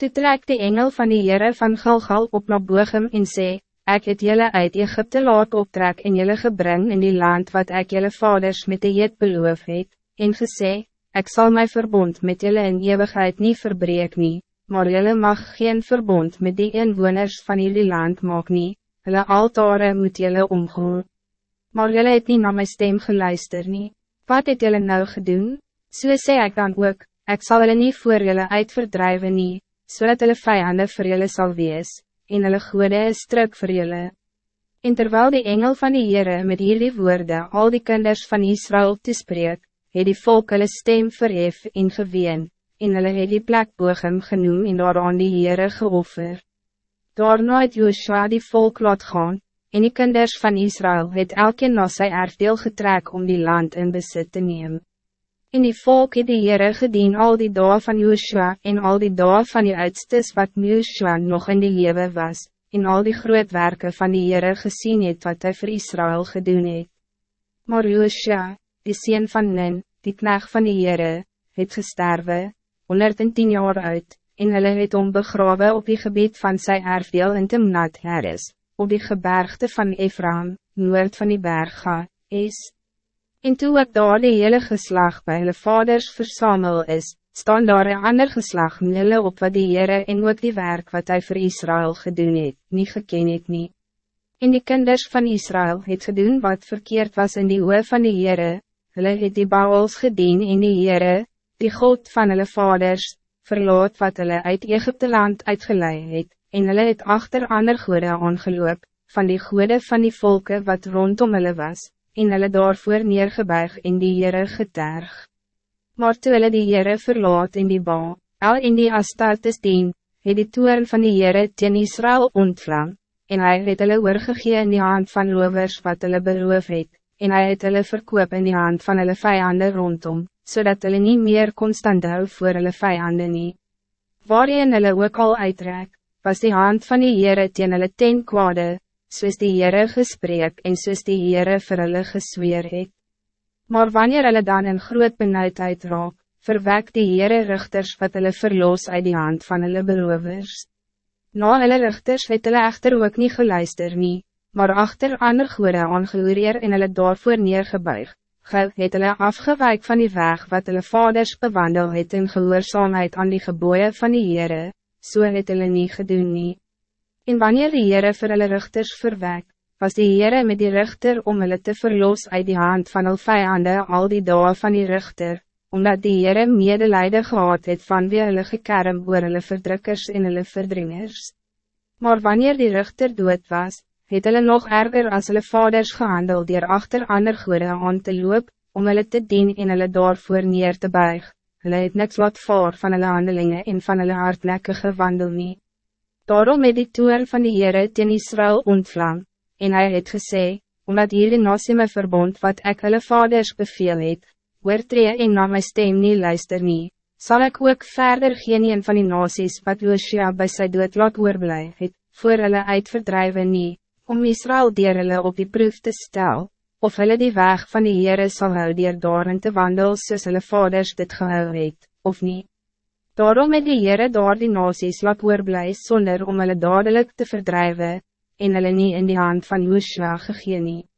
Toe trek die engel van die Heere van Gilgal op na Bochum en sê, Ek het jullie uit Egypte laat optrek en jullie gebring in die land wat ek jullie vaders met de jet beloof het, en gesê, Ek zal mijn verbond met jullie in eeuwigheid niet verbreek nie, maar jullie mag geen verbond met die inwoners van jullie land maak nie, hulle altare moet jullie omgaan. Maar jullie het niet naar mijn stem geluister nie, wat het jullie nou gedoen? So sê ek dan ook, ek sal hulle nie voor jullie uitverdrijven nie, zodat so hulle vijanden vir jullie zal wees, en hulle goede is druk vir jullie. En terwijl die engel van die Heere met hierdie woorden al die kinders van Israël te spreek, het die volk hulle stem verhef en geween, en hulle het die plek Bochum genoem en daaraan die Heere geoffer. Daarna het Joshua die volk laat gaan, en die kinders van Israël het elke na sy erfdeel getrek om die land in besit te nemen. En die volk het die Heere gedien al die dagen van Joshua en al die dagen van die uitstes wat Joshua nog in die lewe was, en al die groot werken van die Heere gezien het wat hij voor Israël gedoen het. Maar Joshua, die sien van Nin, die knecht van die Heere, het gesterwe, 110 jaar uit, en hulle het om begrawe op die gebied van sy erfdeel in Timnat Heres, op die gebergte van Ephraim, noord van die berg ga, is. En toe ook daar die hele geslag bij hulle vaders versamel is, staan daar een ander geslag met hulle op wat die Heere en ook die werk wat hij voor Israël gedoen het, nie geken het nie. En die kinders van Israël het gedoen wat verkeerd was in die oor van die Heere, hulle het die Baals gedien in die Heere, die God van hulle vaders, verloot wat hulle uit Egypte land uitgeleid het, en hulle het achter ander goede aangeloop, van die goede van die volken wat rondom hulle was, en hulle daarvoor neergebuig in die Heere geterg. Maar toe hulle die Heere verlaat in die ba, al in die Astartes dien, het die toern van die Heere teen Israël ontvlam, en hy het hulle oorgegee in die hand van lovers wat hulle beroof het, en hy het hulle verkoop in die hand van hulle vijanden rondom, zodat hulle niet meer constant hou voor hulle vijanden nie. Waarin hulle ook al uitrek, was die hand van die Heere teen hulle ten kwade, soos die Heere gesprek en soos die Heere vir hulle gesweer het. Maar wanneer hulle dan in groot benauwdheid raak, verwek die Heere richters wat hulle verloos uit die hand van hulle berovers. Na hulle richters het hulle echter ook niet geluister nie, maar achter ander goede aangehoorieer en hulle daarvoor neergebuig, gel het hulle afgewijk van die weg wat hulle vaders bewandel het in gehoorzaamheid aan die geboeien van die Heere, so het hulle nie gedoen nie. En wanneer die Heere vir hulle richters verwek, was die Heere met die richter om hulle te verlos uit die hand van hulle vijanden al die dagen van die richter, omdat die Heere medelijden gehad het van wie hulle gekerm oor hulle verdrukkers en hulle verdringers. Maar wanneer die richter dood was, het hulle nog erger als hulle vaders gehandel dier achter ander goede aan te loop, om hulle te dien en hulle daarvoor neer te buig. Hulle het niks wat voor van hulle handelingen en van hulle hardnekkige wandel nie. Daarom het die toer van die Heere teen Israël ontvlam, en hij het gesê, omdat hierdie nasie my verbond wat ek hulle vaders beveel het, oortree en na my stem nie luister nie, sal ek ook verder geen een van die nasies wat Joshua by sy dood laat oorblij het, voor hulle uitverdrijven nie, om Israël dier hulle op die proef te stel, of hulle die weg van die Heere sal hou dier daarin te wandel soos hulle vaders dit gehou het, of niet. Daarom het die Heere daar die nasies laat oorblij sonder om hulle dadelijk te verdrijven, en hulle nie in die hand van Joshua gegee nie.